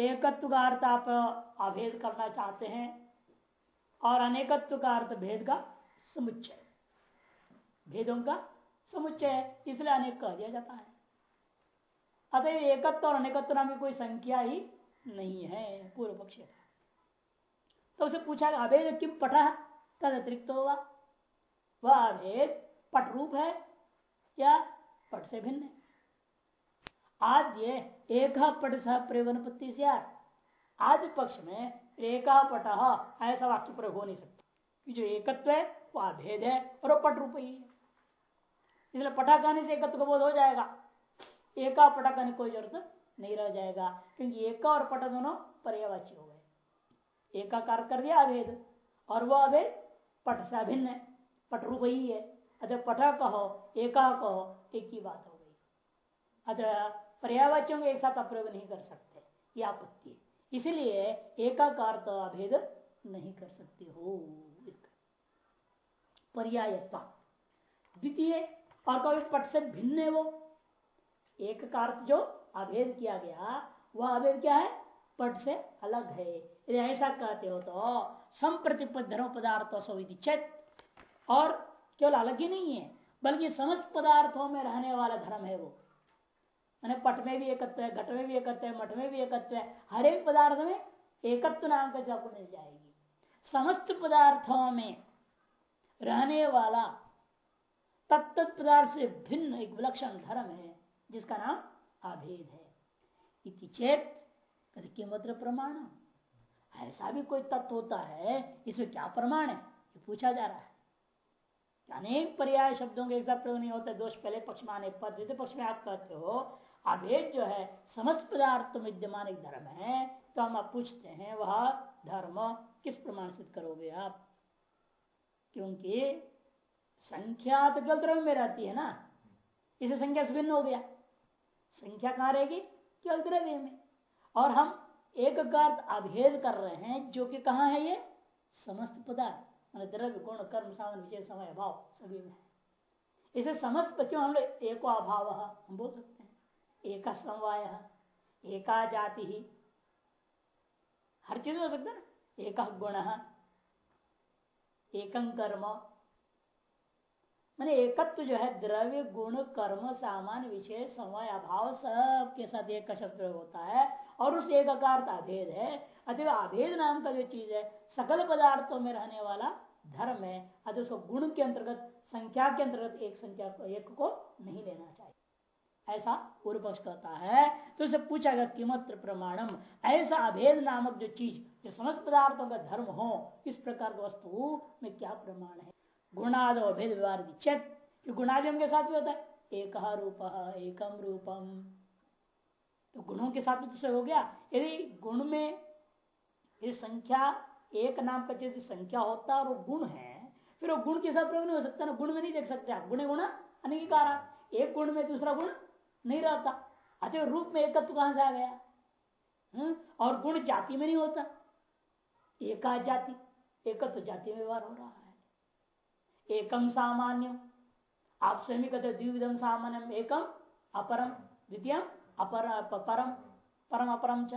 एकत्व का अर्थ आप अभेद करना चाहते हैं और अनेकत्व का अर्थ भेद का समुच्चय। भेदों का समुच्चय, इसलिए अनेक कह दिया जाता है। अतः एकत्व और अनेकत्व नाम की कोई संख्या ही नहीं है, पूर्व पक्ष तो उसे पूछा अभेद किम पटा तद अतिरिक्त होगा। वह अभेद पट रूप है या पट से भिन्न है? आद्य एक पट सह प्रयोगनपत्ति से आदि पक्ष में एका पट ऐसा वाक्य प्रयोग हो नहीं सकता। कि जो एकत्व है, वह अभेद है और वो पट रूप ही है। इसलिए पटा कहने से एकत्व का बोध हो जाएगा। एका पटा कहने कोई ज़रूरत नहीं रह जाएगा, क्योंकि एका और पटा दोनों पर्यावाची हो गए। एकाकार कर दिया, अभेद। और वह अभेद पट से अभिन्न है पट रूप ही है। अतः पटा कहो, एका कहो, एक ही बात हो गई। अतः पर्यावाच्यों के एक साथ अप्रयोग नहीं कर सकते। यह आपत्ति है। इसलिए एकाकार अभेद नहीं कर सकते हो। पर्यायत्व द्वितीय और कभी पट से भिन्न है वो। एक का जो अभेद किया गया, वह अभेद क्या है? पट से अलग है। यदि ऐसा कहते हो तो संप्रतिपद धर्म पदार्थ चेत। और केवल अलग ही नहीं है, बल्कि समस्त पदार्थों में रहने वाला धर्म है वो। मैंने पट में भी एकत्व है, घट में भी एकत्व है, मठ में भी एकत्व है, हर एक पदार्थ में एकत्व नाम का आपको मिल जाएगी। समस्त पदार्थों में रहने वाला तत्त पदार्थ से भिन्न एक विलक्षण धर्म है, जिसका नाम अभेद है। इति चेत किमत्र प्रमाण ऐसा भी कोई तत्व होता है, इसमें क्या प्रमाण है? ये पूछा जा रहा है। अनेक पर्याय शब्दों के एक साथ प्रयोग नहीं होता, दोष पहले पक्ष में आने पर द्वितीय पक्ष में आप कहते हो अभेद जो है, समस्त पदार्थ विद्यमान एक धर्म है तो हम आप पूछते हैं, वह धर्म किस प्रमाण सिद्ध करोगे आप? क्योंकि संख्या तो केवल द्रव्य में रहती है ना, इसे संख्या से भिन्न हो गया। संख्या कहाँ रहेगी? केवल द्रव्य में। और हम एक अभेद कर रहे हैं, जो कि कहा है ये? समस्त पदार्थ द्रव्य, गुण, कर्म सावन विजय समय, अभाव, सभी में। इसे समस्त क्यों हम लोग एको अभाव, हम बोल सकते एक समवाय, एका जाति। ही हर चीज़ हो सकता है एक गुण एकम कर्म। मैंने एकत्व जो है, द्रव्य, गुण, कर्म सामान्य विषय समय अभाव सब के साथ एक का शब्द होता है और उस एक का अभेद है। अतः अभेद नाम का जो चीज़ है, सकल पदार्थों में रहने वाला धर्म है। अतः उसको गुण के अंतर्गत, संख्या के अंतर्गत एक संख्या को, एक को नहीं लेना चाहिए। ऐसा पूर्व पक्ष कहता है। तो उसे पूछा गया किमत्र प्रमाणम? ऐसा अभेद नामक जो चीज़, जो समस्त पदार्थों का धर्म हो इस प्रकार का वस्तु में क्या प्रमाण है? गुणादो भेद व्यवहार चेत गुणादियों के साथ भी होता है? एक रूप एकम रूपम। तो गुणों के साथ भी तो हो गया। यदि गुण में, यदि संख्या, एक नाम का यदि संख्या होता और वो गुण है, फिर वो गुण के साथ प्रयोग नहीं हो सकता, ना गुण में नहीं देख सकते आप। गुण गुण अनिकारा एक गुण में दूसरा गुण नहीं रहता। अतः रूप में एकत्व कहाँ से आ गया? हुँ? और गुण जाति में नहीं होता। एका जाति, एकत्व जाति में व्यवहार हो रहा है। एकम सामान्य आप स्वयं कहते द्विविधम सामान्य एकम अपरम द्वितीय अपर परम परम अपरम च।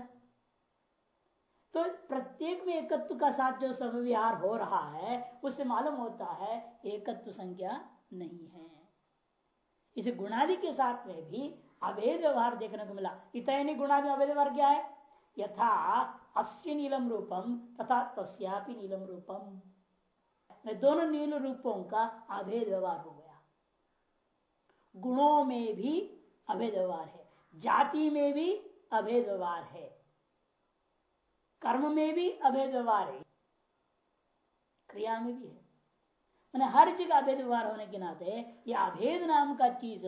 तो प्रत्येक में एकत्व का साथ जो सब समविहार हो रहा है, उससे मालूम होता है एकत्व संख्या नहीं है। इसे गुणादि के साथ में भी अवैध व्यवहार देखने को मिला। इतनी गुणादि अवैध व्यवहार क्या है? यथा अस्य नीलम रूपम तथा तस्यापि नीलम रूपम। दोनों नील रूपों का अभेद व्यवहार हो गया। गुणों में भी अभेद व्यवहार है। जाति में भी अभेद व्यवहार है। कर्म में भी अभेद व्यवहार है। क्रिया में भी है। मैंने हर जगह अभेद व्यवहार होने के नाते यह अभेद नाम का चीज़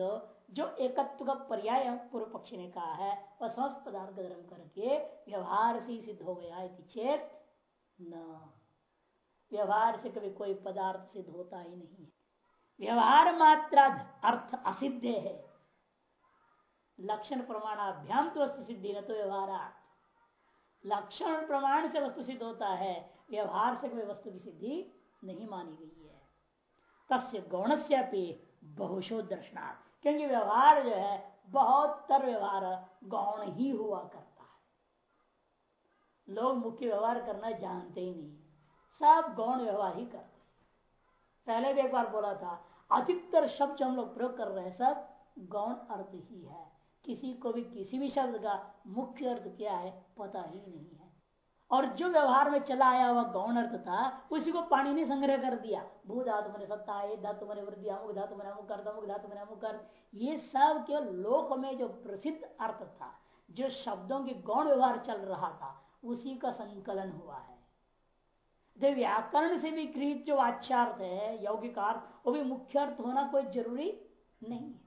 जो एकत्व का पर्याय पूर्व पक्ष ने कहा है, वह समस्त पदार्थ धर्म करके व्यवहार से सिद्ध हो गया चेत न। व्यवहार से कभी कोई पदार्थ सिद्ध होता ही नहीं है। व्यवहार मात्रा अर्थ असिद्ध है। लक्षण प्रमाणाभ्याम तो वस्तु सिद्धि न तो व्यवहार लक्षण प्रमाण से वस्तु सिद्ध होता है, व्यवहार से कोई वस्तु की सिद्धि नहीं मानी गई है। तस्य गौण से बहुशो दर्शनार्थ क्योंकि व्यवहार जो है, बहुत तर व्यवहार गौण ही हुआ करता है। लोग मुख्य व्यवहार करना जानते ही नहीं। सब गौण व्यवहार ही करते पहले भी एक बार बोला था, अधिकतर शब्द हम लोग प्रयोग कर रहे हैं, सब गौण अर्थ ही है। किसी को भी किसी भी शब्द का मुख्य अर्थ क्या है, पता ही नहीं है। और जो व्यवहार में चला आया हुआ गौण अर्थ था, उसी को पानी ने संग्रह कर दिया। भू धातु मैंने सत्ता है धातु मैंने वृद्धि, अमुक धातु मैंने अमुक कर अमुक धातु मैंने अमुक कर ये सब केवल लोक में जो प्रसिद्ध अर्थ था, जो शब्दों के गौण व्यवहार चल रहा था, उसी का संकलन हुआ है। व्याकरण से भी गृहित जो आचार्थ है, यौगिक अर्थ, वो भी मुख्य अर्थ होना कोई ज़रूरी नहीं है।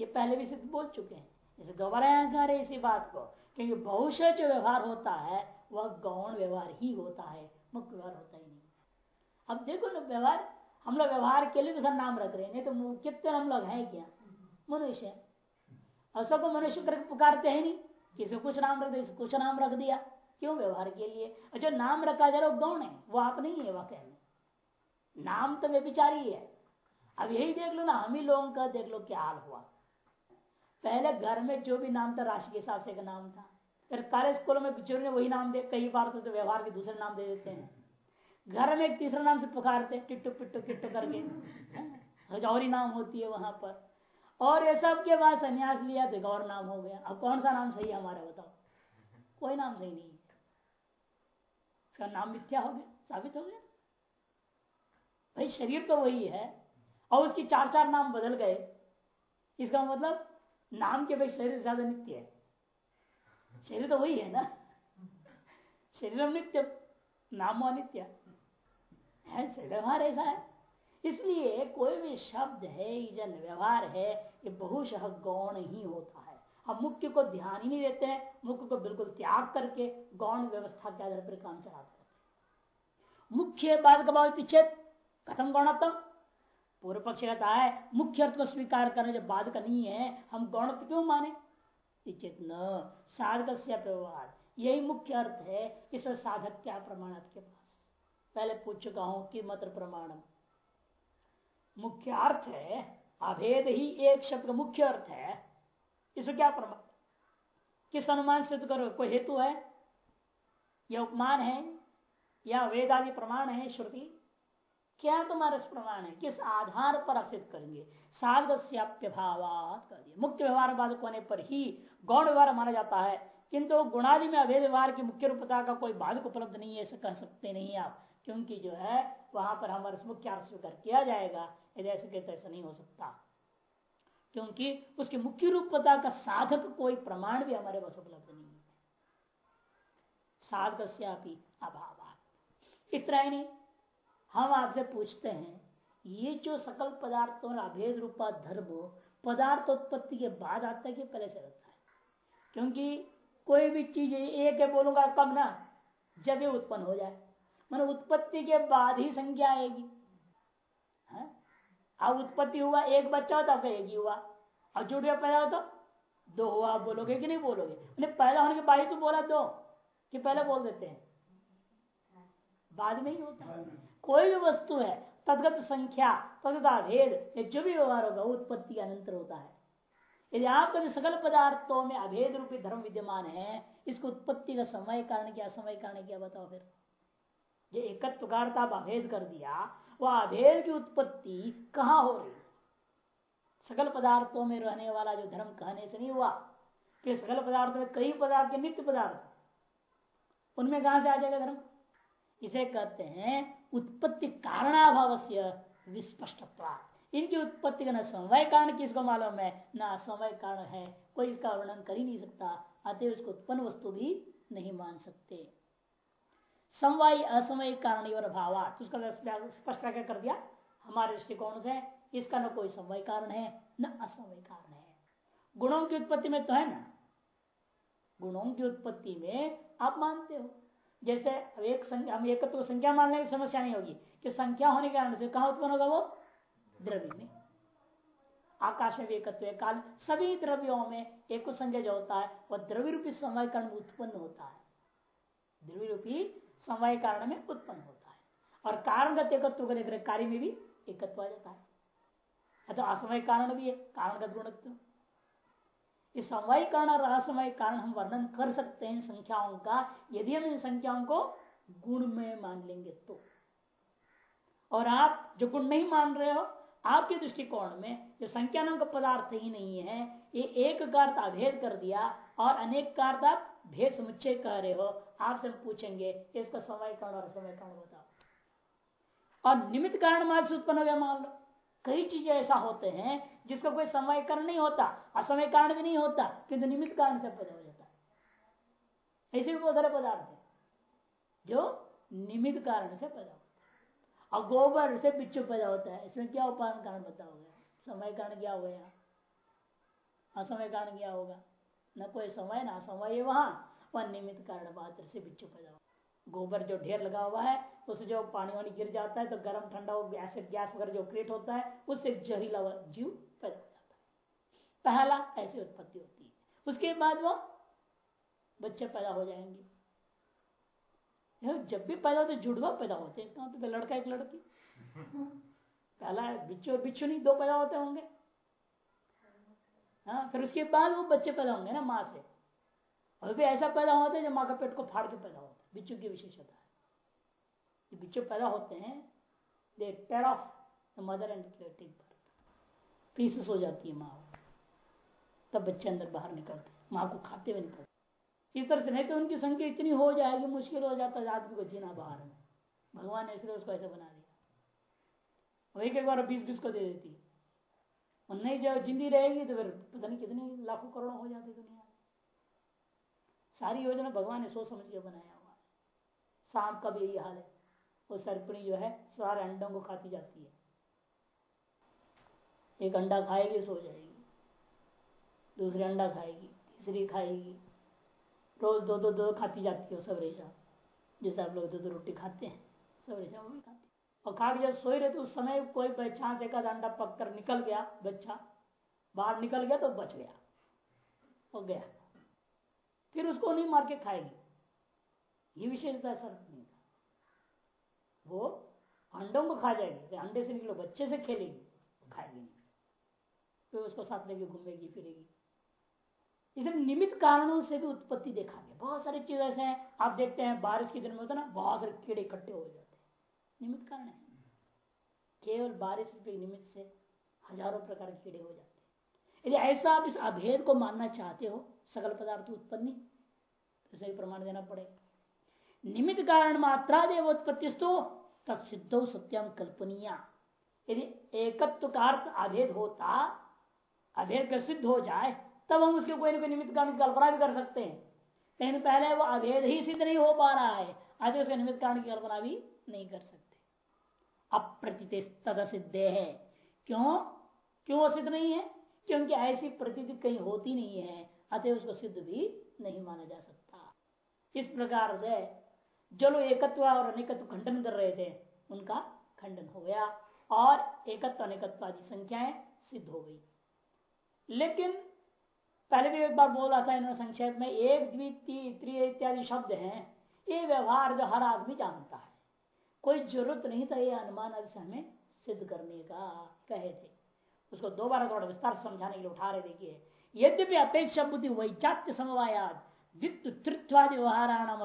ये पहले भी सिद्ध बोल चुके हैं। इसे दोबारा कर रहे इसी बात को क्योंकि बहुशः जो व्यवहार होता है, वह गौण व्यवहार ही होता है। मुख्य व्यवहार होता ही नहीं। अब देखो ना, व्यवहार, हम लोग व्यवहार के लिए तो सर नाम रख रहे हैं। नहीं तो कितने हम लोग हैं क्या? मनुष्य। ऐसा को मनुष्य करके पुकारते हैं नहीं। किसी कुछ नाम रख दिया कुछ नाम रख दिया। क्यों? व्यवहार के लिए। और जो नाम रखा जा रहा है गौण है। वो आप नहीं है, वाकई में। नाम तो व्यभिचारी है। अब यही देख लो ना, हम ही लोगों का देख लो क्या हाल हुआ। पहले घर में जो भी नाम था राशि के हिसाब से का नाम था। फिर कार्य स्कूलों में जो ने वही नाम दे कई बार तो, तो व्यवहार के दूसरे नाम दे देते हैं। घर में एक तीसरा नाम से पुकारते टिट्टू पिट्टू किट्टू करके। रजौरी नाम होती है वहाँ पर। और ये सब के बाद संन्यास लिया तो गौर नाम हो गया। अब कौन सा नाम सही है हमारा बताओ? कोई नाम सही नहीं इसका नाम मिथ्या हो गया साबित हो गया। भाई शरीर तो वही है। और उसकी चार चार नाम बदल गए। इसका मतलब नाम के भाई शरीर ज़्यादा नित्य है। शरीर तो वही है ना। शरीर नित्य, नाम अनित्य। है, शरीर व्यवहार ऐसा है। इसलिए कोई भी शब्द है जन व्यवहार है, ये बहुशः गौण ही होता है। हम मुख्य को ध्यान ही नहीं देते हैं, मुख्य को बिल्कुल त्याग करके गौण व्यवस्था के आधार पर काम चलाते मुख्य बाद का पीछे कथम गौणतम। पूर्व पक्ष कहता है, मुख्य अर्थ को स्वीकार करने जो बाद का नहीं है, हम गौण क्यों माने? न साधक से व्यवहार। यही मुख्य अर्थ है इस साधक क्या प्रमाण आपके पास। पहले पूछ चुका हूँ कि मत प्रमाणम। मुख्य अर्थ है, अभेद ही एक शब्द का मुख्य अर्थ है। इसमें क्या प्रमाण किस अनुमान सिद्ध करो, कोई हेतु है? या उपमान है या वेद आदि प्रमाण है, श्रुति? क्या तुम्हारा प्रमाण है? किस आधार पर आप सिद्ध करेंगे मुख्य व्यवहार बाधक होने पर ही गौण व्यवहार माना जाता है। किंतु गुणादि में अभेद व्यवहार की मुख्य रूपता का कोई बाधक उपलब्ध नहीं है, ऐसा कह सकते नहीं आप, क्योंकि जो है, वहाँ पर हमारे मुख्य स्वीकार किया जाएगा। यदि ऐसे कहते ऐसा नहीं हो सकता। क्योंकि उसकी मुख्य रूपता का साधक कोई प्रमाण भी हमारे पास उपलब्ध नहीं है। साधक अभाव इतना ही नहीं। हम आपसे पूछते हैं, ये जो सकल पदार्थों और अभेद रूपा धर्म पदार्थ उत्पत्ति के बाद आता है कि पहले से रहता है? क्योंकि कोई भी चीज़ एक है, बोलूँगा कम ना, जब ये उत्पन्न हो जाए। मान उत्पत्ति के बाद ही संख्या आएगी। अब उत्पत्ति हुआ, एक बच्चा हो तो एक ही हुआ। और जुड़िया पैदा हो तो दो हुआ, आप बोलोगे कि नहीं बोलोगे? पैदा होने के बाद ही तो बोला दो, कि पहले बोल देते हैं। बाद में ही होता है। कोई भी वस्तु है, तदगत संख्या तदगत भेद जो भी व्यवहार होगा उत्पत्ति के अनंतर होता है। यदि आपका जो सकल पदार्थों में अभेद रूपी धर्म विद्यमान है, इसको उत्पत्ति का समय कारण क्या, समय कारण क्या बताओ फिर? ये एकत्व कारता अभेद कर दिया, वह अभेद की उत्पत्ति कहाँ हो रही? सकल पदार्थों में रहने वाला जो धर्म कहने से नहीं हुआ। कि सकल पदार्थ में कई पदार्थ के नित्य पदार्थ, उनमें कहा से आ जाएगा धर्म? इसे कहते हैं उत्पत्ति कारणाभाव से विस्पष्ट इनकी उत्पत्ति का न समय कारण किसको मालूम है, न असमय कारण है। कोई इसका वर्णन कर ही नहीं सकता अतः उसको उत्पन्न वस्तु भी नहीं मान सकते। समवाय असमय कारण भाव उसका स्पष्ट क्या कर दिया? हमारे दृष्टिकोण से इसका न कोई समय कारण है, न असमय कारण है। गुणों की उत्पत्ति में तो है ना? गुणों की उत्पत्ति में आप मानते हो। जैसे एक संख्या, हम एकत्व तो संख्या मानने की समस्या नहीं होगी कि संख्या होने के कारण से कहा उत्पन्न होगा वो? द्रव्य में। आकाश में भी एकत्व काल सभी द्रव्यों में एक संख्या जो होता है, वह द्रव्य रूपी समय कारण उत्पन्न होता है। द्रव्य रूपी समय कारण में उत्पन्न होता है। और कारणगत एकत्व को देख रहे कार्य में भी एकत्व आ जाता है। अतः असमय कारण भी है, कारणगत गुणत्व। इस समय कारण और असमय कारण हम वर्णन कर सकते हैं संख्याओं का। यदि हम इन संख्याओं को गुण में मान लेंगे तो। और आप जो गुण नहीं मान रहे हो, आपके दृष्टिकोण में जो संख्या नाम का पदार्थ ही नहीं है, ये एक कार्य अभेद कर दिया और अनेक कार्य आप भेद समुच्चय कह रहे हो, आपसे हम पूछेंगे, इसका समय कारण और समय कारण बताओ। और निमित्त कारण से उत्पन्न हो गया मान लो। कई चीज़ें ऐसा होते हैं जिसका कोई समय कारण नहीं होता, असमय कारण भी नहीं होता, किंतु निमित्त कारण से पैदा हो जाता है। ऐसे भी बहुत सारे पदार्थ है जो निमित्त कारण से पैदा होता है। और गोबर से बिच्छू पैदा होता है, इसमें क्या उपादान कारण बताओगे समय कारण क्या हो गया? असमय कारण क्या होगा? न कोई समय, ना समय वहाँ, वह निमित्त कारण मात्र से बिच्छू पैदा होगा गोबर जो ढेर लगा हुआ है, उससे जो पानी वानी गिर जाता है तो गर्म ठंडा एसिड गैस वगैरह जो क्रिएट होता है, उससे जहरीला जीव पैदा हो जाता है। पहला ऐसी उत्पत्ति होती है। उसके बाद वो बच्चे पैदा हो जाएँगे। जब भी पैदा होते, जुड़वा पैदा होते हैं। इसका मतलब लड़का एक लड़की। पहला बिच्छू और बिच्छू नहीं, दो पैदा होते होंगे। हाँ फिर उसके बाद वो बच्चे पैदा होंगे ना, माँ से। और भी ऐसा पैदा होता है जो माँ का पेट को फाड़ के पैदा होता बिच्छू की विशेषता है। जो बिच्छू पैदा होते हैं they tear off the mother and take birth pieces हो जाती है माँ। तब बच्चे अंदर बाहर निकलते हैं। माँ को खाते हुए निकलते इस तरह से नहीं तो उनकी संख्या इतनी हो जाएगी, मुश्किल हो जाता है आदमी को जीना बाहर में। भगवान ने इसलिए उसको ऐसा बना दिया। वही एक बार बीस बीस को दे देती और नहीं जब जिंदी रहेगी तो फिर पता नहीं कितनी लाखों करोड़ों हो जाती दुनिया सारी योजना भगवान ने सोच समझ के बनाया। है सांप का भी यही हाल है। वो सरपणी जो है, सारे अंडों को खाती जाती है। एक अंडा खाएगी, सो जाएगी। दूसरे अंडा खाएगी, तीसरी खाएगी। रोज दो दो दो खाती जाती है सब रेशा जैसे आप लोग दो दो रोटी खाते हैं सब रेशा वो भी खाती और खा के जब सोई रहे तो उस समय कोई बच्चा से का अंडा पक कर निकल गया, बच्चा। बाहर निकल गया तो बच गया। हो गया। फिर उसको नहीं मार के खाएगी। ये विशेषता सर, नहीं का वो अंडों को खा जाएगी अंडे से निकलो, बच्चे से खेलेगी खाएगी नहीं। फिर उसको साथ लेके घूमेगी, फिरेगी। इसे निमित्त कारणों से भी उत्पत्ति देखा गया। बहुत सारी चीज़ ऐसे हैं, आप देखते हैं, बारिश के दिन में होता है ना, बहुत सारे कीड़े इकट्ठे हो जाते हैं। निमित्त कारण है। केवल बारिश के निमित्त से हज़ारों प्रकार के कीड़े हो जाते हैं। यदि ऐसा आप इस अभेद को मानना चाहते हो, सकल पदार्थ उत्पत्ति तो सही प्रमाण देना पड़ेगा। निमित्त कारण मात्रा देव उत्पत्ति तत्सिद्ध सत्यम कल्पनीय। यदि एकत्व का अर्थ अभेद होता, अभेद का सिद्ध हो जाए, तब हम उसके कोई ना कोई निमित्त कारण की कल्पना भी कर सकते हैं। लेकिन पहले वो अभेद ही सिद्ध नहीं हो पा रहा है, आगे उसके निमित्त कारण की कल्पना भी नहीं कर सकते। अप्रतीत तद सिद्ध है। क्यों? क्यों सिद्ध नहीं है? क्योंकि ऐसी प्रतीति कहीं होती नहीं है, अतः उसको सिद्ध भी नहीं माना जा सकता। इस प्रकार से जो लोग एकत्व और अनेकत्व खंडन कर रहे थे, उनका खंडन हो गया और एकत्व अनेकत्व आदि संख्याएँ सिद्ध हो गई। लेकिन पहले भी एक बार बोला था इन्होंने संक्षेप में, एक द्वितीय त्रिय इत्यादि शब्द हैं, ये व्यवहार जो हर आदमी जानता है। कोई ज़रूरत नहीं था ये अनुमान आदि हमें सिद्ध करने का, कहे थे। उसको दोबारा थोड़ा विस्तार समझाने के लिए उठा रहे देखिए। यद्यपि अपेक्षा बुद्धि वैचात्य समवायात तृत्वादि व्यवहाराणाम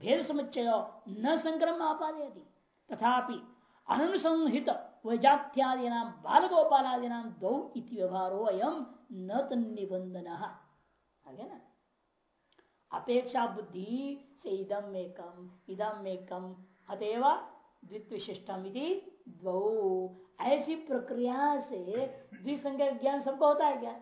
भेद समुच्चय न संक्रम आपादयती। तथापि अनुसंहित वैजात्यादि नाम बाल गोपालादि नाम दो इति व्यवहारो अयम न निबंधन आगे ना? अपेक्षा बुद्धि से इदम में कम इदम में कम अतएव द्वित्विशिष्टम दो ऐसी प्रक्रिया से द्विसंख्या ज्ञान सबको होता है क्या?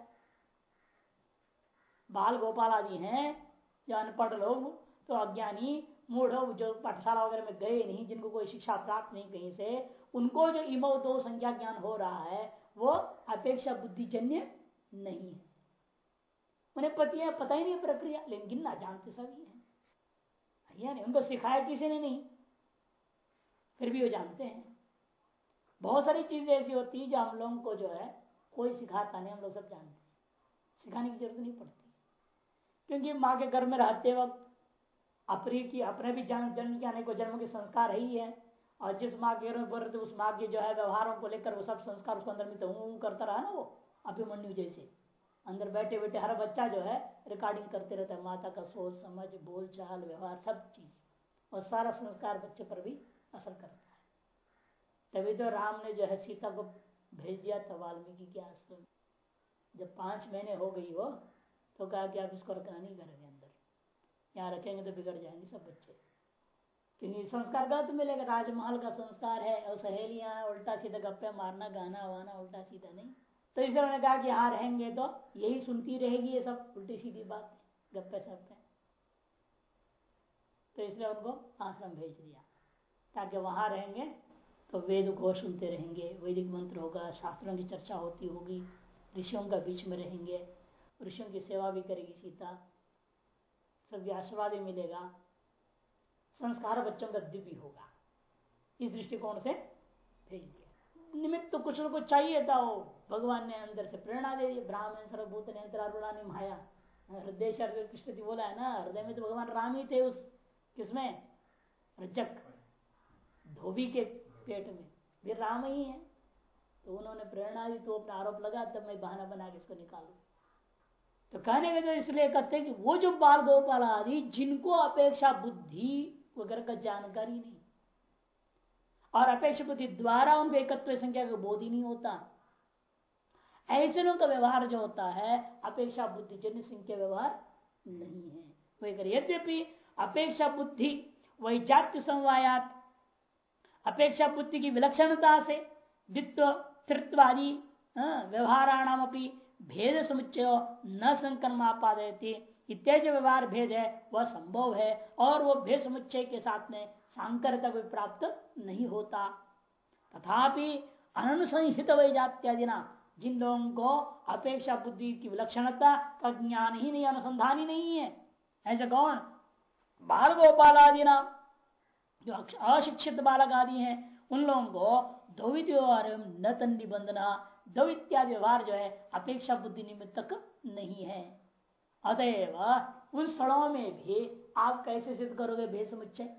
बाल गोपाल आदि हैं जो अनपढ़ लोग तो अज्ञानी मूढ़ जो पाठशाला वगैरह में गए नहीं, जिनको कोई शिक्षा प्राप्त नहीं कहीं से, उनको जो इमो दो संख्या ज्ञान हो रहा है, वो अपेक्षा बुद्धिजन्य नहीं है। उन्हें पति पता ही नहीं प्रक्रिया, लेकिन गिनना जानते सभी है नहीं, उनको सिखाया किसी ने नहीं? फिर भी वो जानते हैं। बहुत सारी चीज़ें ऐसी होती है जो हम लोगों को जो है, कोई सिखाता नहीं, हम लोग सब जानते हैं। सिखाने की ज़रूरत नहीं पड़ती। क्योंकि माँ के घर में रहते वक्त अपनी की, अपने भी जन्म जन्म के आने को जन्म के संस्कार ही है और जिस माँ के घर में रहते उस माँ के जो है व्यवहारों को लेकर वो सब संस्कार उसको अंदर में तो करता रहा ना वो, अभिमन्यु जैसे। अंदर बैठे बैठे हर बच्चा जो है रिकॉर्डिंग करते रहता है, माता का सोच, समझ बोल चाल व्यवहार, सब चीज़। और सारा संस्कार बच्चे पर भी असर करता है। तभी तो राम ने जो है सीता को भेज दिया था वाल्मीकि के आश्रम जब पाँच महीने हो गई वो तो कहा कि आप इसको रखना नहीं करेंगे अंदर। यहाँ रखेंगे तो बिगड़ जाएँगे सब बच्चे। क्योंकि संस्कार गलत मिलेगा, राजमहल का संस्कार है, और सहेलियाँ उल्टा सीधा गप्पे मारना, गाना वाना उल्टा सीधा नहीं। तो इसलिए उन्होंने कहा कि यहाँ रहेंगे तो यही सुनती रहेगी ये सब, उल्टी सीधी बात, गप्पे सप्पे तो इसलिए उनको आश्रम भेज दिया। ताकि वहाँ रहेंगे तो वेद को सुनते रहेंगे, वैदिक मंत्र होगा, शास्त्रों की चर्चा होती होगी, ऋषियों का बीच में रहेंगे, ऋषियों की सेवा भी करेगी सीता। आशीर्वाद भी मिलेगा, संस्कार बच्चों का दिव्य होगा। इस दृष्टिकोण से भेज दिया निमित्त तो कुछ लोग चाहिए था वो। भगवान ने अंदर से प्रेरणा दे दी, ब्राह्मण, सर्वभूत ने अंतरारुणा माया। हृदय कृष्ण जी बोला है ना, हृदय में तो भगवान राम ही थे उस किसमें रजक। धोबी के पेट में। भी राम ही है। तो उन्होंने प्रेरणा दी तो अपना आरोप लगा, तब मैं बहाना बना के इसको निकालू। तो कहने के तो इसलिए कहते हैं कि वो जो बाल गोपाल आदि, जिनको अपेक्षा बुद्धि वगैरह का जानकारी नहीं, और अपेक्षा बुद्धि द्वारा उनको एकत्व संख्या का बोध ही नहीं होता। ऐसे लोगों का व्यवहार जो होता है, अपेक्षा बुद्धि जन्य संख्या व्यवहार नहीं है। यद्यपि अपेक्षा बुद्धि वही जाति समवायात, अपेक्षा बुद्धि की विलक्षणता से, द्वित्व तृत्व आदि व्यवहाराणाम अपनी भेद समुच्चय न संकर्म आपादयती इत्यादि व्यवहार भेद है, वह संभव है और वह भेद समुच्चय के साथ में सांकरता को प्राप्त नहीं होता। तथापि अनुसंहित वही जात्यादि ना जिन लोगों को अपेक्षा बुद्धि की विलक्षणता का ज्ञान ही नहीं, अनुसंधान ही नहीं है, ऐसे कौन? बाल गोपाल आदि ना जो अशिक्षित बालक आदि हैं, उन लोगों को द्वित व्यवहार न तन निबंधना दो इत्यादि व्यवहार जो है, अपेक्षा बुद्धि निमित्तक नहीं है। अतएव, उन स्थलों में भी आप कैसे सिद्ध करोगे भेद समुच्चय?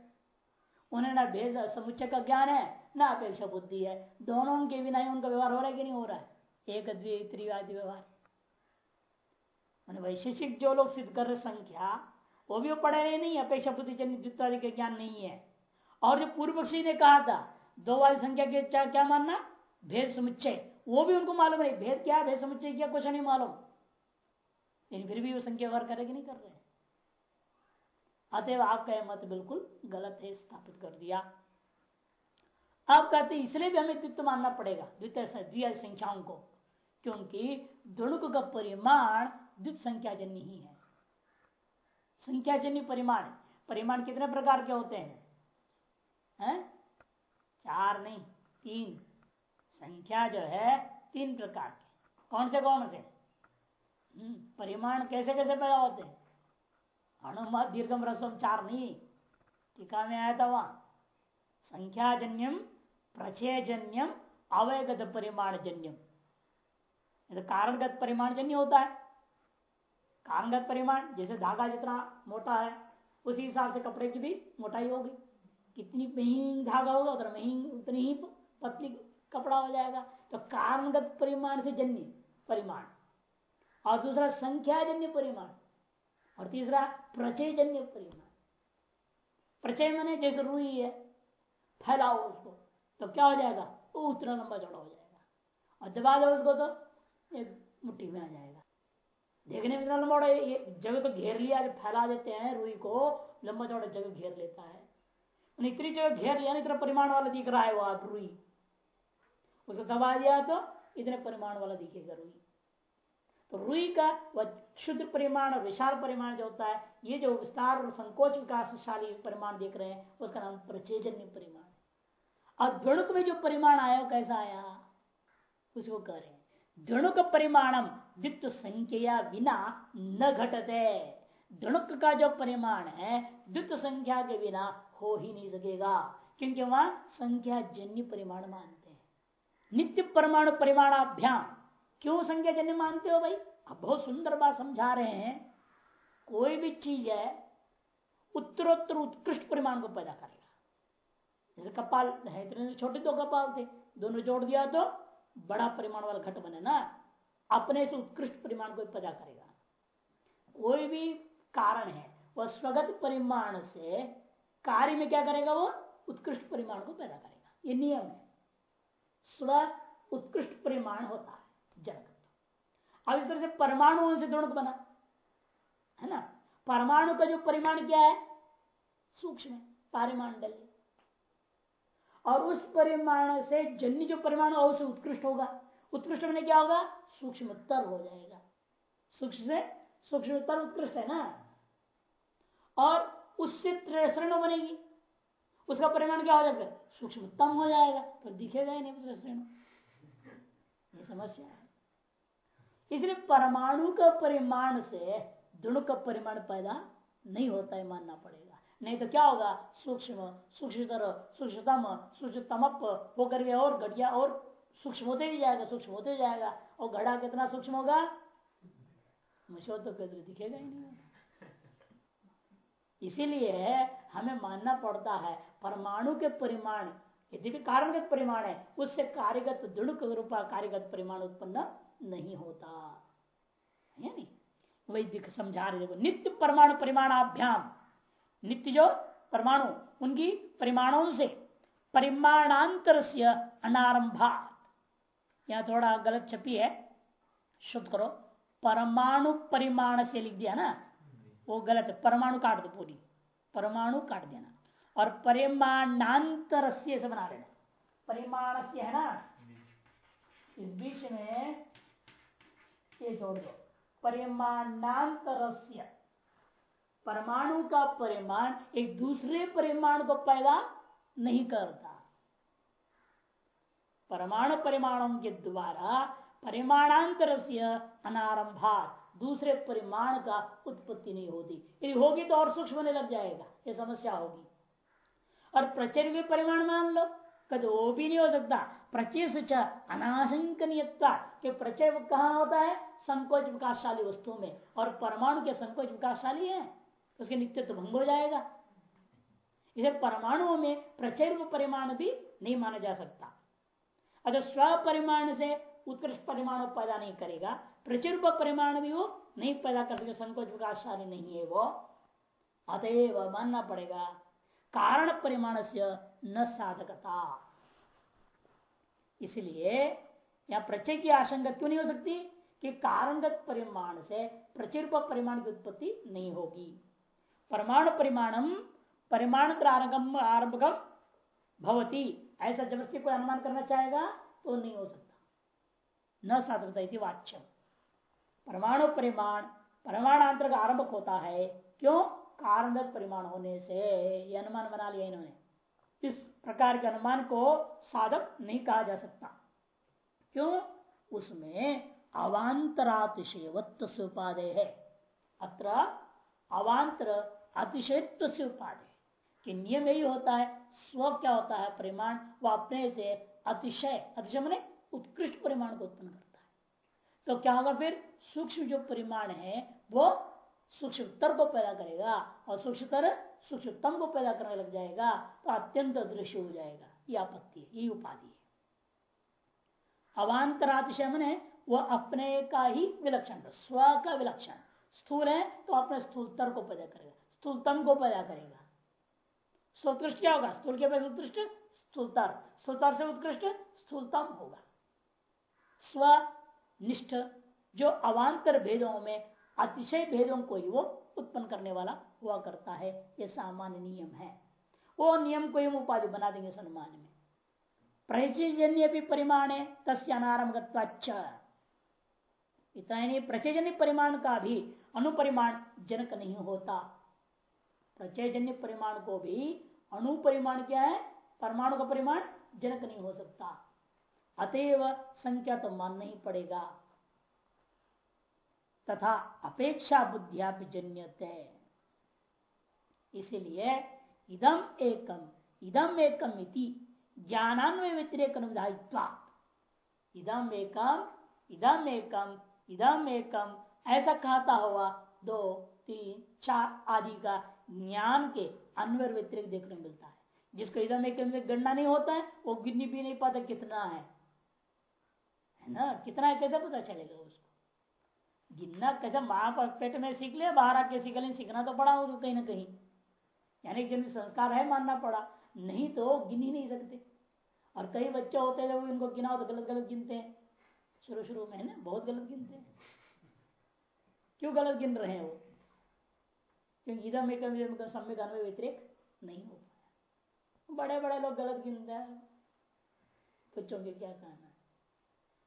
उन्हें ना भेद समुच्चय का ज्ञान है, ना अपेक्षा बुद्धि है। दोनों के बिना ही उनका व्यवहार हो रहा है कि नहीं हो रहा है? एक त्रिवादी व्यवहार। वैशेषिक जो लोग सिद्ध कर रहे संख्या, वो भी वो पढ़े नहीं, अपेक्षा बुद्धि जनित के ज्ञान नहीं है। और जो पूर्व पक्षी ने कहा था, दो वाली संख्या के क्या मानना? भेद समुच्चय। वो भी उनको मालूम नहीं भेद क्या भेद समुच्चय क्या, कुछ नहीं मालूम। लेकिन फिर भी वो संख्या व्यवहार करेगी नहीं कर रहे अतएव आपका यह मत बिल्कुल गलत है, स्थापित कर दिया। आप कहते इसलिए भी हमें द्वित्व मानना पड़ेगा, द्वितीय संख्याओं को, क्योंकि दुणुक का परिमाण द्वित संख्याजन्य ही है। संख्याजन्य परिमाण परिमाण कितने प्रकार के होते हैं? है? चार नहीं, तीन। संख्या जो है तीन प्रकार के। कौन से कौन से? हम्म, परिमाण कैसे कैसे पैदा होते हैं? अनुमत दीर्घम रसम चार नहीं। टीका में आया था वहाँ। संख्याजन्यम प्रचयजन्यम अवयगत परिमाण जन्यम तो कारणगत परिमाण जन्य होता है। कारणगत परिमाण जैसे धागा जितना मोटा है उसी हिसाब से कपड़े की भी मोटाई होगी। कितनी महीन धागा होगा उतना महीन उतनी ही पतली कपड़ा हो जाएगा तो कारणगत परिमाण से जन्य परिमाण। और दूसरा संख्या जन्य परिमाण, और तीसरा प्रचय जन्य परिमाण। प्रचय मने जैसे रुई है, फैलाओ उसको तो क्या हो जाएगा? वो उतना लंबा चौड़ा हो जाएगा। और दबा दो उसको तो एक मुट्ठी में आ जाएगा। देखने में इतना लंबा बड़ा जगह तो घेर लिया, जब फैला देते हैं रुई को, लंबा चौड़ा जगह घेर लेता है। इतनी जगह घेर लिया, इतना परिमाण वाला दिख रहा है वो आप रुई। उसको दबा दिया तो इतने परिमाण वाला दिखेगा रुई। तो रुई का वह शुद्ध परिमाण और विशाल परिमाण जो होता है, ये जो विस्तार और संकोच विकासशाली परिमाण देख रहे हैं, उसका नाम प्रचेजन्य परिमाण और धुणुक में जो परिमाण आया वो कैसा आया? उसको कह रहे हैं परिमाणम द्वित संख्या बिना न घटते। धुणुक का जो परिमाण है द्वित संख्या के बिना हो ही नहीं सकेगा, क्योंकि वहाँ संख्या जन्य परिमाण मानते हैं। नित्य परमाणु परिमाणाभ्याम। क्यों संज्ञा जन्य मानते हो भाई? अब बहुत सुंदर बात समझा रहे हैं। कोई भी चीज़ है, उत्तरोत्तर उत्कृष्ट परिमाण को पैदा करेगा। जैसे कपाल है छोटे दो कपाल थे, दोनों जोड़ दिया तो बड़ा परिमाण वाला घट बने ना। अपने से उत्कृष्ट परिमाण को पैदा करेगा। कोई भी कारण है, वह स्वगत परिमाण से कार्य में क्या करेगा वो? उत्कृष्ट परिमाण को पैदा करेगा। ये नियम है। स्व उत्कृष्ट परिमाण होता है जनक अब इस तरह से परमाणु से दृढ़ बना, है ना? परमाणु का जो परिमाण क्या है? सूक्ष्म पारिमांडल और उस परिमाण से जन्य जो परिमाण होगा, उसे उत्कृष्ट होगा। उत्कृष्ट में क्या होगा? सूक्ष्मतर हो जाएगा। सूक्ष्म से सूक्ष्मतर उत्कृष्ट है ना? और उससे त्रिश्रेणु बनेगी। उसका परिमाण क्या हो जाएगा? सूक्ष्मतम हो जाएगा तो दिखेगा ही नहीं त्रिश्रेणु ये समस्या है। इसलिए परमाणु का परिमाण से दृढ़ का परिमाण पैदा नहीं होता है, मानना पड़ेगा। नहीं तो क्या होगा? सूक्ष्म, सूक्ष्मतर, सूक्ष्मतम सूक्ष्मतम होकर के और घटिया और सूक्ष्म होते ही जाएगा, सूक्ष्म होते ही जाएगा। और घड़ा कितना सूक्ष्म होगा? मुझे तो कदर दिखेगा ही नहीं। इसीलिए हमें मानना पड़ता है, परमाणु के परिमाण, यदि भी कारणगत परिमाण है, उससे कार्यगत दृढ़ रूपा कार्यगत परिमाण उत्पन्न नहीं होता। है नहीं? वही समझा रहे नित्य परमाणु परिमाणाभ्याम, नित्य जो परमाणु, उनकी परिमाणों से परिमाणांतर से अनारंभा यहाँ थोड़ा गलत छपी है, शुद्ध करो। परमाणु परिमाण से लिख दिया ना वो गलत है। परमाणु काट दो पूरी। परमाणु काट देना। और परिमाणांतर से बना लेना। परिमाण से है ना? इस बीच में ये जोड़ दो। परिमाणांतर परमाणु का परिमाण एक दूसरे परिमाण को पैदा नहीं करता। परमाणु परिमाणों के द्वारा परिमाणांतर से अनारंभा दूसरे परिमाण का उत्पत्ति नहीं होती। यदि होगी तो और सूक्ष्म होने लग जाएगा। ये समस्या होगी। और प्रचर के परिमाण मान लो कद वो भी नहीं हो सकता। प्रचय से अनाशंकनीय कि प्रचय कहा होता है? संकोच विकासशाली वस्तु में। और परमाणु के संकोच विकासशाली है, उसके नित्य तो भंग हो जाएगा। इसे परमाणुओं में प्रचय परिमाण भी नहीं माना जा सकता। अगर स्व परिमाण से उत्कृष्ट परिमाण पैदा नहीं करेगा। प्रचुर परिमाण भी वो नहीं पैदा कर सके संकोच विकासशाली नहीं है वो। अतएव मानना पड़ेगा, कारण परिमाण से न साधकता। इसलिए यहाँ प्रचय की आशंका क्यों नहीं हो सकती? कि कारणगत परिमाण से प्रचुर परिमाण की उत्पत्ति नहीं होगी। परमाणु परिमाणम, परिमाण आरंभकम भवती। ऐसा ज़बरदस्ती कोई अनुमान करना चाहेगा तो नहीं हो सकता। न साधकता वाच्य परमाणु परिमाण परमाणांतर का आरंभक होता है। क्यों? कारणगत परिमाण होने से, ये अनुमान बना लिया इन्होंने। इस प्रकार के अनुमान को साधक नहीं कहा जा सकता। क्यों? उसमें अवांतरातिशयवत्व से उपादेय है। अत्र अवांतर अतिशयत्व से उपाधि कि नियम यही होता है, स्व क्या होता है परिमाण? वो अपने से अतिशय अतिशय मैंने उत्कृष्ट परिमाण को उत्पन्न करता तो क्या होगा फिर? सूक्ष्म जो परिमाण है, वो सूक्ष्मतर को पैदा करेगा और सूक्ष्मतर सूक्ष्मतम को पैदा करने लग जाएगा तो अत्यंत दृश्य हो जाएगा। ये आपत्ति है, ये उपाधि है। अवांतरातिशय मैंने वह अपने का ही विलक्षण, स्व का विलक्षण। स्थूल है तो अपने स्थूलतर को पैदा करेगा स्थूलतम को पैदा करेगा। स्वोत्कृष्ट क्या होगा? स्थूल के बाद उत्कृष्ट स्थूलतर स्थूलतर से उत्कृष्ट स्थूलतम होगा। स्वनिष्ठ जो अवान्तर भेदों में, अतिशय भेदों को ही वो उत्पन्न करने वाला हुआ करता है। ये सामान्य नियम है। वो नियम को हम उपाधि बना देंगे सम्मान में। प्रचयजन्य भी परिमाण है, तस्य अनारंभ इतना ही नहीं प्रचयजन्य परिमाण का भी अनुपरिमाण जनक नहीं होता। प्रचयजन्य परिमाण को भी अणु परिमाण क्या है? परमाणु का परिमाण जनक नहीं हो सकता। अतएव संख्या तो मानना ही पड़ेगा। तथा अपेक्षा बुद्धिया जन्य इसीलिए इदम एकम इदम एकम इति ज्ञानान्वय व्यतिरेक अनुविधायित्वा इदम एकम इदम एकम इदम एकम, ऐसा कहता हुआ दो, तीन, चार आदि का ज्ञान के अन्वर व्यतिरिक देखने मिलता है। जिसको इधर में गणना नहीं होता है, वो गिननी भी नहीं पाता कितना है। है ना? कितना कैसे पता चलेगा उसको? गिनना कैसे माँ पेट में सीख लिया बाहर आके सीख लें, सीखना तो पड़ा होगा कहीं ना कहीं। यानी कि संस्कार है, मानना पड़ा। नहीं तो गिन ही नहीं सकते। और कई बच्चे होते हैं जब इनको गिना तो गलत गलत गिनते हैं। शुरू शुरू में है ना? बहुत गलत गिनते हैं। क्यों गलत गिन रहे हैं वो? क्योंकि इधम एक संविधान में व्यतिरिक नहीं हो पाया। बड़े बड़े लोग गलत गिनते हैं। बच्चों के क्या कहना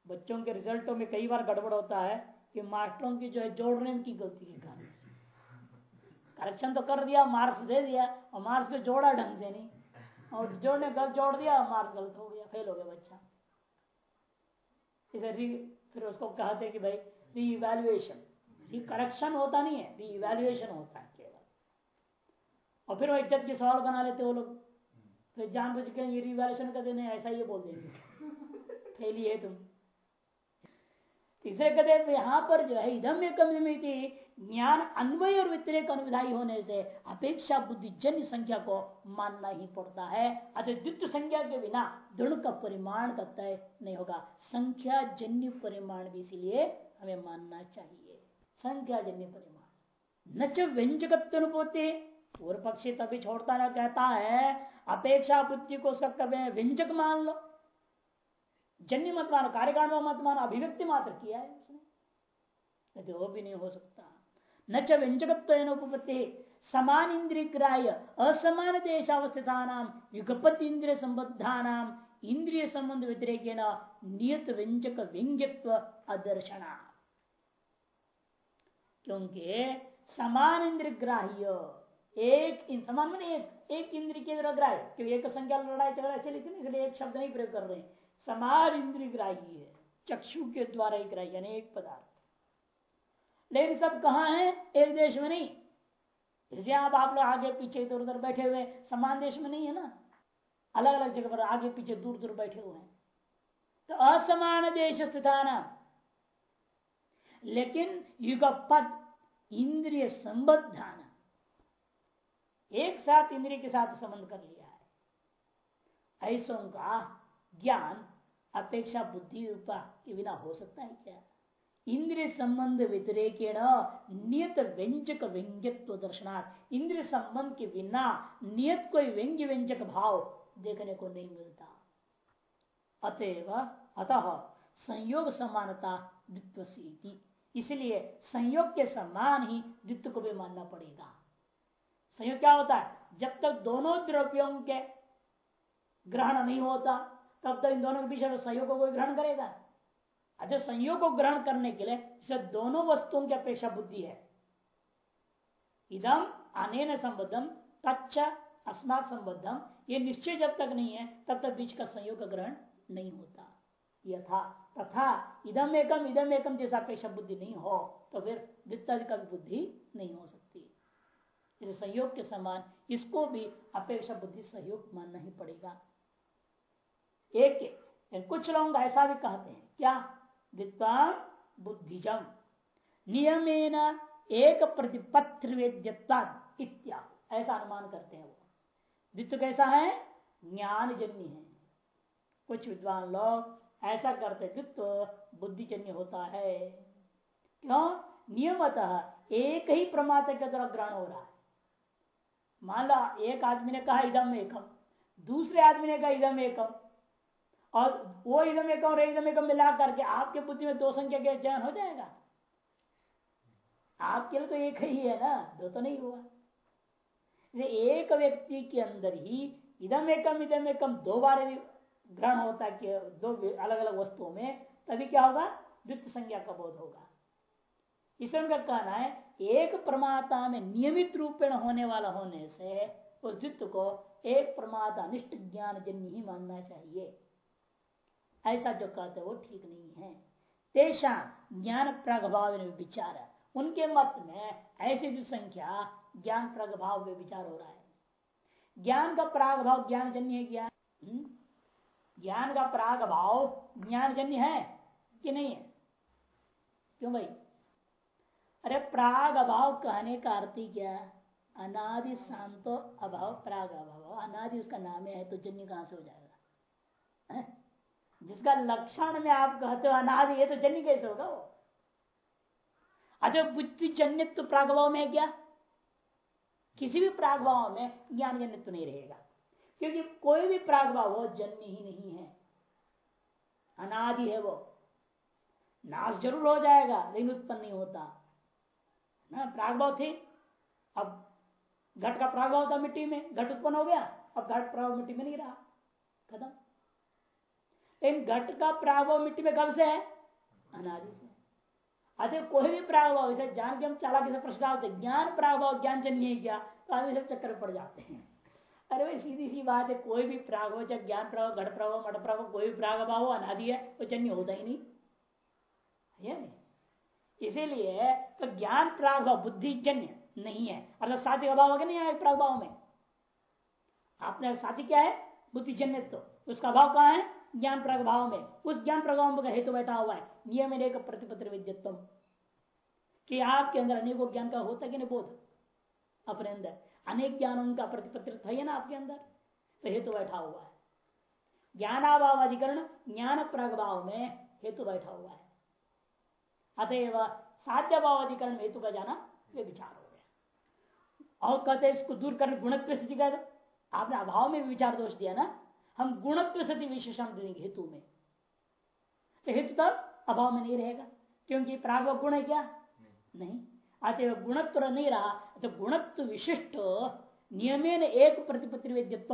बच्चों के रिजल्टों में कई बार गड़बड़ होता है कि मास्टरों की जो है जोड़ने की गलती के कारण करेक्शन तो कर दिया मार्क्स दे दिया और मार्क्स पे जोड़ा ढंग से नहीं। और जोड़ने गलत जोड़ दिया मार्क्स गलत हो गया फेल हो गया बच्चा। इसे फिर उसको कहते कि भाई री इवेल्युएशन करेक्शन होता नहीं है री इवेल्युएशन होता है केवल। और फिर वो इज़्ज़त के सवाल बना लेते वो लोग। फिर जान बुझ के ये रिवेल्यूशन कर देने ऐसा ही बोल देंगे फेली है तुम। तीसरे कहते यहाँ पर जो है इधम में ज्ञान अन्वय और व्यतिरेक अनुविधाई होने से अपेक्षा बुद्धि जन्य संख्या को मानना ही पड़ता है। अतः संख्या के बिना दृढ़ का परिमाण का तय नहीं होगा। संख्या जन्य परिमाण भी इसीलिए हमें मानना चाहिए। संख्या जन्य परिमाण। न च व्यंजकत्व अनुभूति पूर्व पक्षी तभी छोड़ता ना कहता है, अपेक्षा बुद्धि को सब व्यंजक मान लो। जन्य मत मानो कार्यकाल मत मानो अभिव्यक्ति मात्र किया है उसने। वो भी नहीं हो सकता। न च व्यंजकत्व उपपत्ति, समान इंद्रिय ग्राह्य असमान देशावस्थिता युगपत इंद्रिय संबद्धा इंद्रिय संबंध व्यतिरेक नियत व्यंजक व्यंग्यत्व अदर्शना। क्योंकि समान इंद्रिय ग्राह्य एक समान मैंने एक एक इंद्रिय के ग्राह्य। क्योंकि एक संख्या लड़ाई झगड़ा चली थी इसलिए एक शब्द नहीं प्रयोग कर रहे समान इंद्रिय ग्राही है। चक्षु के द्वारा ही ग्राही यानी एक पदार्थ। लेकिन सब कहा है? एक देश में नहीं। इसलिए आप आप लोग आगे पीछे इधर उधर बैठे हुए समान देश में नहीं है ना? अलग अलग जगह पर आगे पीछे दूर दूर बैठे हुए हैं। तो असमान देश स्थिताना लेकिन युगपद, इंद्रिय संबद्धान एक साथ इंद्रिय के साथ संबंध कर लिया है। ऐसों का ज्ञान अपेक्षा बुद्धि रूपा के बिना हो सकता है क्या? इंद्रिय संबंध व्यतिरेक नियत व्यंजक व्यंग्यत्व दर्शनार्थ इंद्रिय संबंध के बिना नियत कोई व्यंग्य व्यंजक भाव देखने को नहीं मिलता। अतएव अतः संयोग समानता द्वित्व इसलिए संयोग के समान ही द्वित्व को भी मानना पड़ेगा। संयोग क्या होता है? जब तक दोनों द्रव्यों के ग्रहण नहीं होता तब तक इन दोनों के बीच संयोग को कोई ग्रहण करेगा? अच्छा संयोग को ग्रहण करने के लिए इसे दोनों वस्तुओं की अपेक्षा बुद्धि है। इदम अनेन संबद्धम तच्च अस्मात संबद्धम ये निश्चय जब तक नहीं है, तब तक बीच का संयोग का ग्रहण नहीं होता। यथा, तथा इदम एकम इदम एकम जैसा अपेक्षा बुद्धि नहीं हो तो फिर द्वितीय का बुद्धि नहीं हो सकती। इस संयोग के समान, इसको भी अपेक्षा बुद्धि सहयोग मानना ही पड़ेगा। एक एक। कुछ लोग ऐसा भी कहते हैं, क्या? विद्वान बुद्धिजम। नियमेन एक प्रतिपत्र इत्या ऐसा अनुमान करते हैं वो। द्वित्व कैसा है? ज्ञान जन्य है। कुछ विद्वान लोग ऐसा करते द्वित्व बुद्धिजन्य होता है। क्यों? नियमतः एक ही प्रमात्र के द्वारा ग्रहण हो रहा है। मान लो, एक आदमी ने कहा, इदम एकम। दूसरे आदमी ने कहा, इदम एकम। और वो इधम एकम इदम एकम मिला करके आपके बुद्धि में दो संख्या के चयन हो जाएगा। आपके लिए तो एक ही है ना, दो तो नहीं हुआ। एक व्यक्ति के अंदर ही इदम एकम इदम एकम दो बार ग्रहण होता है दो अलग अलग वस्तुओं में, तभी क्या होगा? द्वित संज्ञा का बोध होगा। इसमें उनका कहना है, एक प्रमाता में नियमित रूपेण होने वाला होने से उस द्वित्व को एक प्रमाता निष्ठ ज्ञान जन्य ही मानना चाहिए। ऐसा जो कहते वो ठीक नहीं है। तेषा ज्ञान प्रगभाव विचार उनके मत में ऐसी जो संख्या, ज्ञान प्रगभाव में विचार हो रहा है। ज्ञान का प्रागभाव ज्ञान जन्य है ज्ञान हम्म? ज्ञान का प्राग भाव ज्ञान जन्य है कि नहीं है? क्यों भाई? अरे प्राग अभाव कहने का अर्थ ही क्या? अनादि शांतो अभाव प्राग अभाव अनादि उसका नाम है तो जन्य कहाँ से हो जाएगा? है? जिसका लक्षण में आप कहते हो अनादि है तो जन्य कैसे होगा वो? अतः बुद्धि जन्यत्व प्रागभाव में है क्या? किसी भी प्रागभाव में ज्ञान जन्यत्व नहीं रहेगा। क्योंकि कोई भी प्रागभाव हो, जन्य ही नहीं है। अनादि है वो। नाश ज़रूर हो जाएगा, लेकिन उत्पन्न नहीं होता। ना, प्रागभाव थे, अब घट का प्रागभाव था मिट्टी में, घट उत्पन्न हो गया, अब घट प्रागभाव मिट्टी में नहीं रहा। खत्म। लेकिन घट का प्रागभाव मिट्टी में कब से है? अनादि से। अतः कोई भी प्रागभाव इसे जान के हम चालाकी से प्रश्न डालते ज्ञान प्रागभाव ज्ञान जन्य है क्या? तो आदमी सब चक्कर पड़ जाते हैं। अरे भाई, सीधी सी बात है, कोई भी प्रागभाव चाहे ज्ञान प्रभाव घट प्रभाव मठ प्रभाव कोई भी प्रागभाव अनादि है, वो जन्य होता ही नहीं। है इसीलिए तो ज्ञान प्रागभाव बुद्धि जन्य नहीं है। अर्थात साथी का भाव नहीं आए प्रागभाव में? आपने साथी क्या है? बुद्धि जन्य तो। उसका भाव कहा है? ज्ञान प्रभाव में। उस ज्ञान प्रभाव का हेतु बैठा हुआ है। नियम एक प्रतिपत्र विद्यत्व कि आपके अंदर अनेकों ज्ञान का होता कि नहीं बोध? अपने अंदर। अनेक ज्ञानों का प्रतिपत्र है ना आपके अंदर? तो हेतु बैठा हुआ है। ज्ञानाभाव अधिकरण, ज्ञान प्रभाव में हेतु बैठा हुआ है। अतएव साध्य भाव अधिकरण हेतु का जाना वे विचार हो गया। और कहते इसको दूर कर गुणत्व स्थिति का आपने अभाव में विचार दोष दिया ना? हम गुणत्व सती विशेषण देंगे हेतु में। तो हेतु तब अभाव में नहीं रहेगा क्योंकि प्राग गुण है क्या? नहीं। अतः गुणत्व नहीं रहा तो गुणत्व विशिष्ट नियमेन एक प्रतिपत्ति वेद्यत्व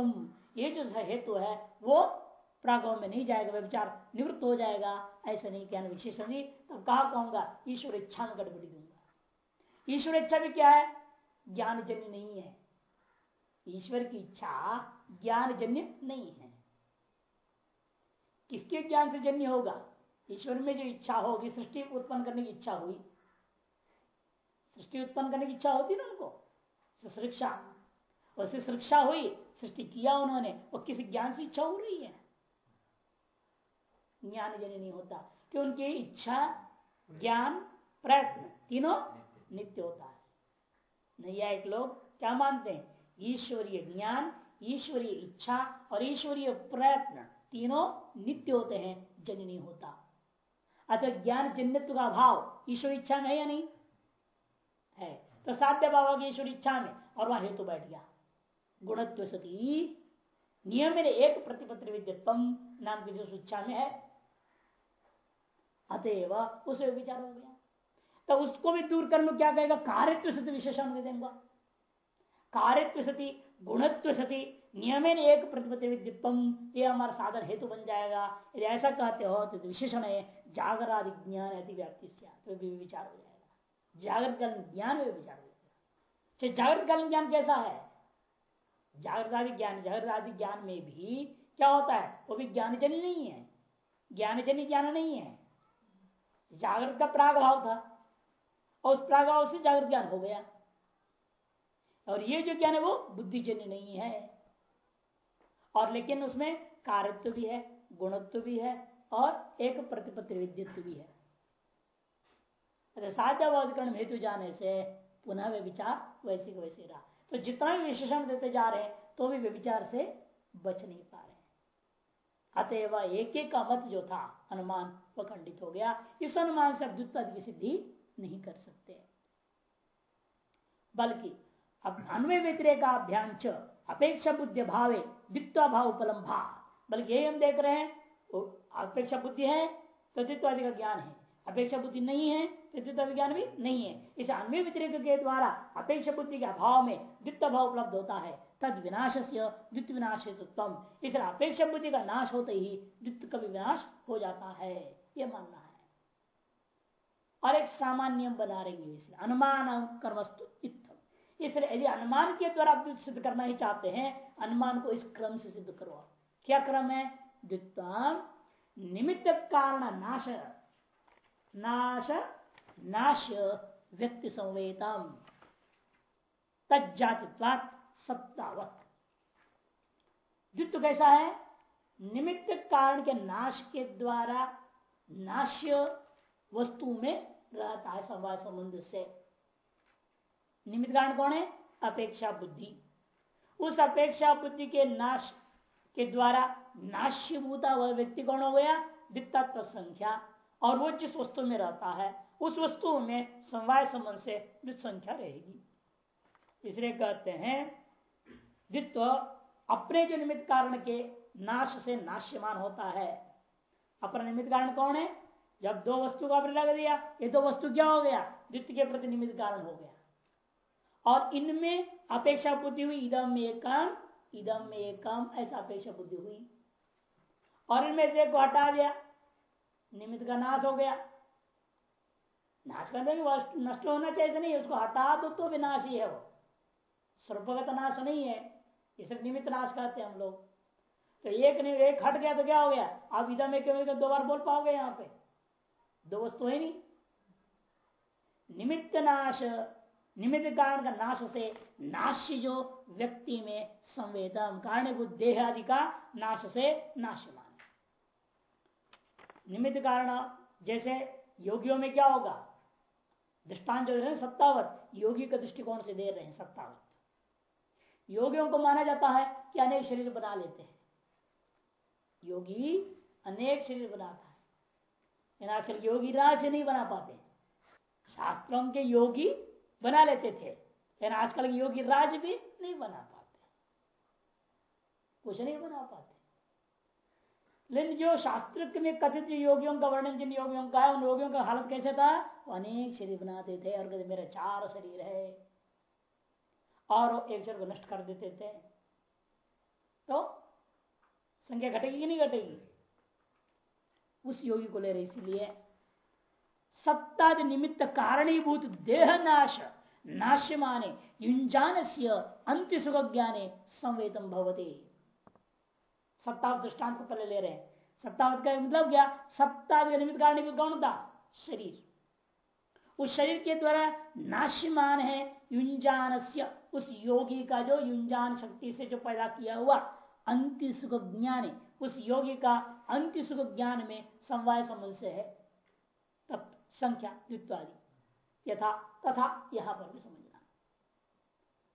ये जो हेतु है वो प्रागव में नहीं जाएगा विचार निवृत्त हो जाएगा ऐसा नहीं कहना विशेषण नहीं तब कहा कहूँगा? ईश्वर इच्छा में गड़बड़ी दूँगा। ईश्वर इच्छा भी क्या है? ज्ञान जन्य नहीं है। ईश्वर की इच्छा ज्ञान जन्य नहीं है। किसके ज्ञान से जन्य होगा? ईश्वर में जो इच्छा होगी, सृष्टि उत्पन्न करने की इच्छा हुई। सृष्टि उत्पन्न करने की इच्छा होती ना उनको? सुरक्षा वैसे सुरक्षा हुई, सृष्टि किया उन्होंने, वो किसी ज्ञान से इच्छा हो रही है? ज्ञान जन्य नहीं होता कि उनकी इच्छा, ज्ञान, प्रयत्न तीनों नित्य होता है। नैया एक लोग क्या मानते हैं? ईश्वरीय ज्ञान, ईश्वरीय इच्छा और ईश्वरीय प्रयत्न तीनों नित्य होते हैं जन्य नहीं होता। अतः ज्ञान जन्यत्व का भाव ईश्वर इच्छा में है या नहीं? है। तो साध्य भाव की ईश्वर इच्छा में, और वहाँ हेतु बैठ गया। गुणत्व सती, नियम में एक प्रतिपत्र विद्यत्व नाम की जो इच्छा में है, अतएव उसे विचार हो गया। तो उसको भी दूर कर लो क्या कहेगा? सती विशेषण दे देंगे। कार्यत्व सती, गुणत्व सती, नियमेन एक प्रतिपत्ति ये हमारा साधन हेतु बन जाएगा। यदि ऐसा कहते हो तो विशेषण है, जागरादि ज्ञान अति व्याप्ति तो विचार हो जाएगा। जागृत ज्ञान में विचार हो जाएगा। जागृत कालीन ज्ञान कैसा है? जागृत आदि ज्ञान जागृत आदि ज्ञान में भी क्या होता है? वो भी ज्ञानजन्य नहीं है। ज्ञानजन्य ज्ञान नहीं है। जागृत का प्राग भाव था, और उस प्राग भाव से जागृत ज्ञान हो गया। और ये जो ज्ञान है वो बुद्धिजन्य नहीं है। और लेकिन उसमें कार्यत्व भी है, गुणत्व भी है और एक प्रतिपत्ति विद्युत्व भी है। साध्यावाधिकरण हेतु जाने से पुनः वे विचार वैसे को वैसे रहा। तो जितना भी विशेषण देते जा रहे हैं तो भी वे विचार से बच नहीं पा रहे अतएव एक एक का मत जो था, अनुमान, वह खंडित हो गया। इस अनुमान से अद्युत्ता की सिद्धि नहीं कर सकते। बल्कि अब अन्वय व्यतिरेकाभ्याम अपेक्षा बुद्धि भावे द्वित्वा भाव उपलम्भा। बल्कि यही हम देख रहे हैं अपेक्षा बुद्धि है तो द्वित्वादि का ज्ञान है। अपेक्षा बुद्धि नहीं है तो द्वित्व ज्ञान भी नहीं है। इस अन्वय व्यतिरेक के द्वारा अपेक्षा बुद्धि के अभाव में द्वित्व भाव उपलब्ध होता है। तद विनाश से द्वित विनाश इसलिए अपेक्षा बुद्धि का नाश होते ही द्वित्व का विनाश हो जाता है। यह मानना है। और एक सामान्य बना रहे अनुमान कर्मस्तु इसलिए यदि अनुमान के द्वारा आप सिद्ध करना ही चाहते हैं, अनुमान को इस क्रम से सिद्ध करो क्या क्रम है? द्वित्वाम निमित्त कारण नाश नाश नाश, व्यक्ति संवेदम। तजातित्वात सत्तावत। द्वित्व कैसा है? निमित्त कारण के नाश के द्वारा नाश्य वस्तु में रहता है संवाद संबंध से। निमित्त कारण कौन है? अपेक्षा बुद्धि। उस अपेक्षा बुद्धि के नाश के द्वारा नाश्यभूता वह व्यक्ति कौन हो गया? वित्तत्व संख्या। और वो जिस वस्तु में रहता है, उस वस्तु में समवाय संबंध से संख्या रहेगी। इसलिए कहते हैं द्वित्व अपने जो निमित्त कारण के नाश से नाश्यमान होता है, अपना निमित्त कारण कौन है? जब दो वस्तु का आपने लग दिया, ये दो वस्तु क्या हो गया? द्वित्व के प्रति निमित्त कारण हो गया। और इनमें अपेक्षा बुद्धि हुई, इदम एकम इदम एकम, ऐसा अपेक्षा बुद्धि हुई। और इनमें से को हटा दिया, निमित्त का नाश हो गया। नाश करने की नष्ट होना चाहिए नहीं उसको हटा दो तो विनाश ही है वो। सर्वगत नाश नहीं है इसे निमित्त नाश करते हम लोग। तो एक नहीं एक हट गया तो क्या हो गया? आप इधम एक दो बार बोल पाओगे यहाँ पे? दो वस्तु है नहीं। निमित्त नाश निमित्त कारण का नाश से नाश्य जो व्यक्ति में संवेदन कारण देह आदि का नाश से नाशमान। निमित्त कारण जैसे योगियों में क्या होगा? दृष्टान जो है, सत्तावत। योगी का दृष्टिकोण से दे रहे हैं सत्तावत। योगियों को माना जाता है कि अनेक शरीर बना लेते हैं। योगी अनेक शरीर बनाता है। आजकल योगी राज नहीं बना पाते। शास्त्रों के योगी बना लेते थे। लेकिन आजकल योगी राज भी नहीं बना पाते। कुछ नहीं बना पाते। लेकिन जो शास्त्र में कथित योगियों का वर्णन, जिन योगियों का है, उन योगियों का हालत कैसे था? वो अनेक शरीर बनाते थे और कहते, मेरे चार शरीर है। और एक शरीर को नष्ट कर देते थे। तो संख्या घटेगी कि नहीं घटेगी? उस योगी को ले रहे इसीलिए सत्ता निमित्त कारणीभूत देह नाश नाश्य माने युंजान से अंत्य सुख ज्ञाने संवेदम भवते। सत्तावत दृष्टांत को पहले ले रहे हैं। सत्तावत का मतलब क्या? सत्ता निमित्त कारण कौन था शरीर। उस शरीर के द्वारा नाश्यमान है युंजान उस योगी का जो युंजान शक्ति से जो पैदा किया हुआ अंति सुख ज्ञान उस योगी का अंति सुख ज्ञान में समवाय संबंध से है। संख्या द्वित्वादि। यथा, तथा, यहाँ पर भी समझना।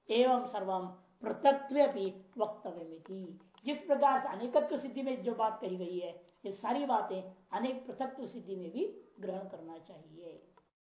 एवं सर्वम भी वक्तव्य जिस प्रकार से अनेकत्व सिद्धि में जो बात कही गई है, ये सारी बातें अनेक पृथकत्व सिद्धि में भी ग्रहण करना चाहिए।